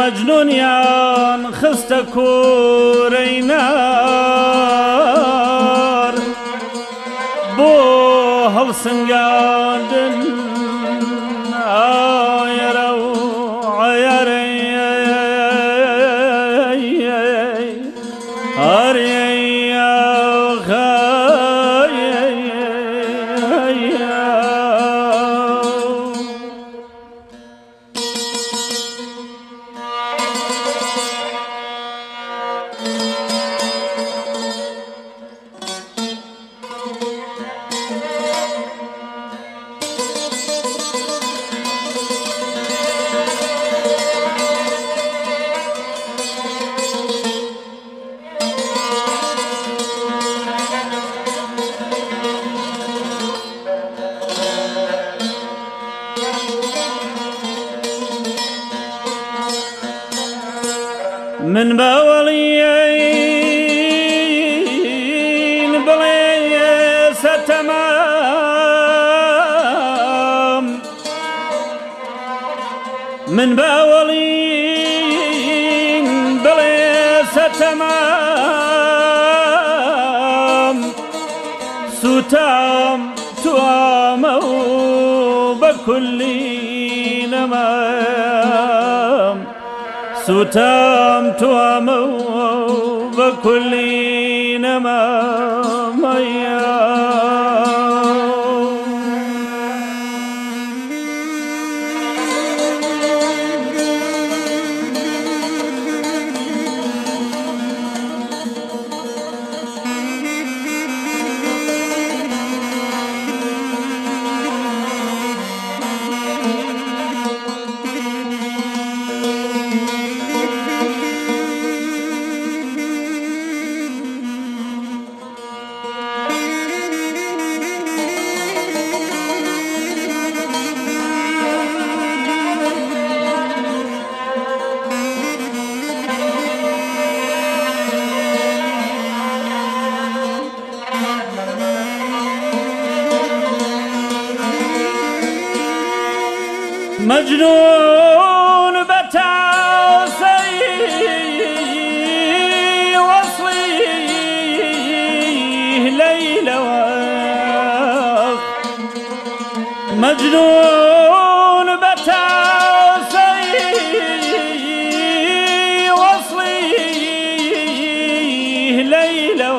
منو مجنون يان خست كورينار. بو هلسنگاندن من باوليين بلي ستمام من باولين بلي ستمام ستام توامو بكل نمام. ستام توامو بكل نمام مجنون بتعصي وصلي ليلى مجنون بتعصي وصلي ليلى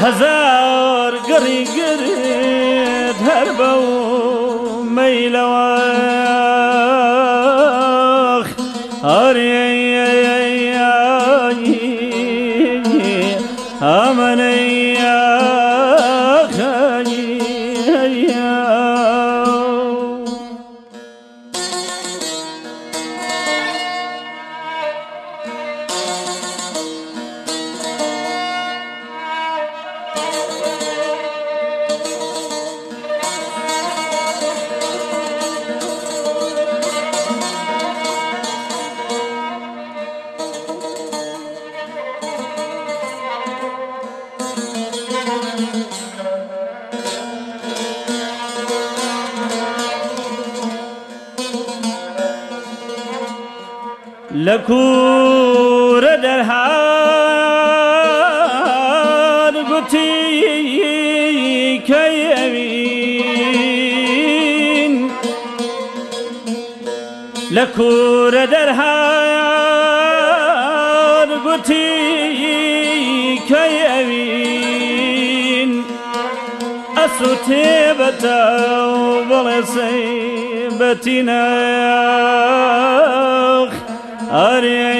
هزار قري قريد هربوا ميلواخ أري أمني لكور درهار قتي كيمين لكور درهار قتي كيمين أسوتي بتاو بلسي بتنا Hare